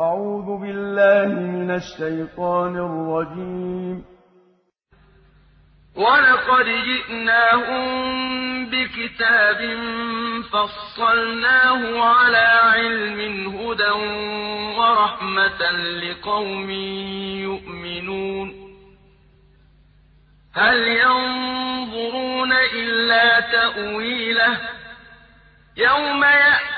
أعوذ بالله من الشيطان الرجيم. ولقد جئناهم بكتاب فصلناه على علم هدى ورحمة لقوم يؤمنون. هل ينظرون إلا تأويله؟ يوم يأتي